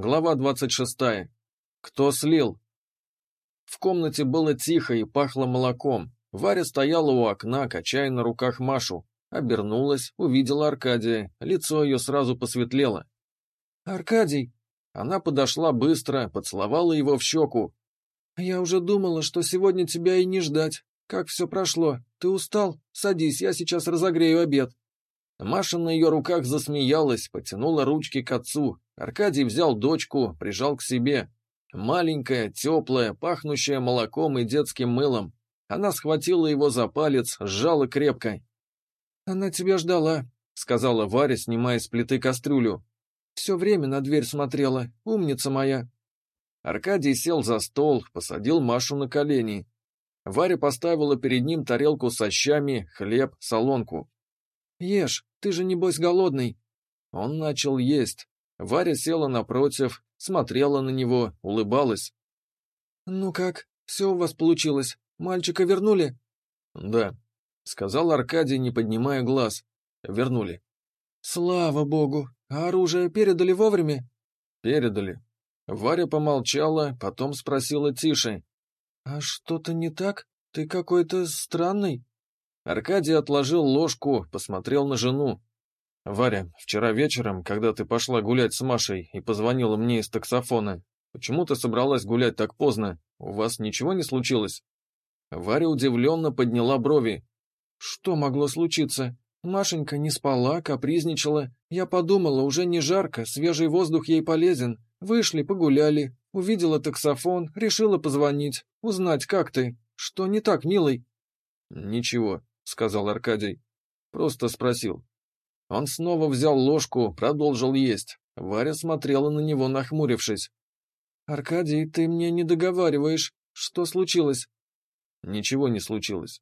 Глава 26. Кто слил? В комнате было тихо и пахло молоком. Варя стояла у окна, качая на руках Машу. Обернулась, увидела Аркадия, лицо ее сразу посветлело. «Аркадий!» Она подошла быстро, поцеловала его в щеку. «Я уже думала, что сегодня тебя и не ждать. Как все прошло? Ты устал? Садись, я сейчас разогрею обед». Маша на ее руках засмеялась, потянула ручки к отцу. Аркадий взял дочку, прижал к себе. Маленькая, теплая, пахнущая молоком и детским мылом. Она схватила его за палец, сжала крепко. «Она тебя ждала», — сказала Варя, снимая с плиты кастрюлю. «Все время на дверь смотрела, умница моя». Аркадий сел за стол, посадил Машу на колени. Варя поставила перед ним тарелку со щами, хлеб, солонку. «Ешь, ты же небось голодный». Он начал есть. Варя села напротив, смотрела на него, улыбалась. «Ну как, все у вас получилось? Мальчика вернули?» «Да», — сказал Аркадий, не поднимая глаз. «Вернули». «Слава богу! А оружие передали вовремя?» «Передали». Варя помолчала, потом спросила тише. «А что-то не так? Ты какой-то странный?» Аркадий отложил ложку, посмотрел на жену. «Варя, вчера вечером, когда ты пошла гулять с Машей и позвонила мне из таксофона, почему ты собралась гулять так поздно? У вас ничего не случилось?» Варя удивленно подняла брови. «Что могло случиться? Машенька не спала, капризничала. Я подумала, уже не жарко, свежий воздух ей полезен. Вышли, погуляли. Увидела таксофон, решила позвонить, узнать, как ты. Что не так, милый?» «Ничего», — сказал Аркадий. «Просто спросил. Он снова взял ложку, продолжил есть. Варя смотрела на него, нахмурившись. «Аркадий, ты мне не договариваешь. Что случилось?» «Ничего не случилось».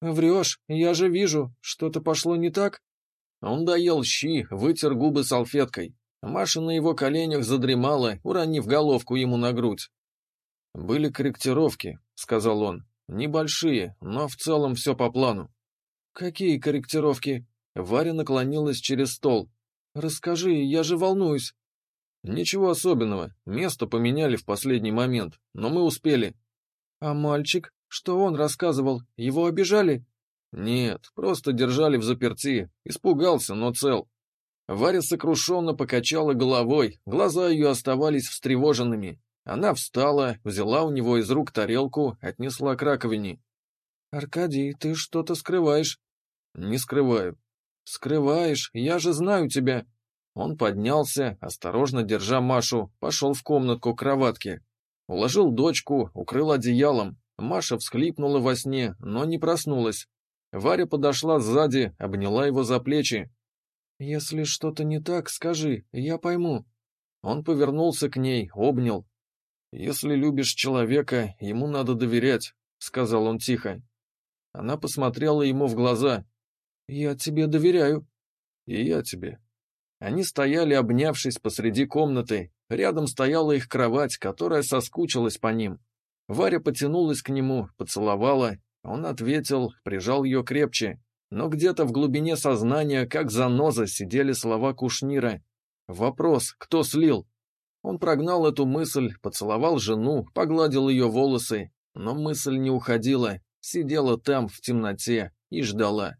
«Врешь, я же вижу. Что-то пошло не так?» Он доел щи, вытер губы салфеткой. Маша на его коленях задремала, уронив головку ему на грудь. «Были корректировки», — сказал он. «Небольшие, но в целом все по плану». «Какие корректировки?» Варя наклонилась через стол. «Расскажи, я же волнуюсь». «Ничего особенного. Место поменяли в последний момент, но мы успели». «А мальчик? Что он рассказывал? Его обижали?» «Нет, просто держали в заперти. Испугался, но цел». Варя сокрушенно покачала головой, глаза ее оставались встревоженными. Она встала, взяла у него из рук тарелку, отнесла к раковине. «Аркадий, ты что-то скрываешь?» «Не скрываю. «Скрываешь, я же знаю тебя!» Он поднялся, осторожно держа Машу, пошел в комнатку к кроватке. Уложил дочку, укрыл одеялом. Маша всхлипнула во сне, но не проснулась. Варя подошла сзади, обняла его за плечи. «Если что-то не так, скажи, я пойму». Он повернулся к ней, обнял. «Если любишь человека, ему надо доверять», — сказал он тихо. Она посмотрела ему в глаза. «Я тебе доверяю». «И я тебе». Они стояли, обнявшись посреди комнаты. Рядом стояла их кровать, которая соскучилась по ним. Варя потянулась к нему, поцеловала. Он ответил, прижал ее крепче. Но где-то в глубине сознания, как заноза, сидели слова Кушнира. Вопрос, кто слил? Он прогнал эту мысль, поцеловал жену, погладил ее волосы. Но мысль не уходила, сидела там, в темноте, и ждала.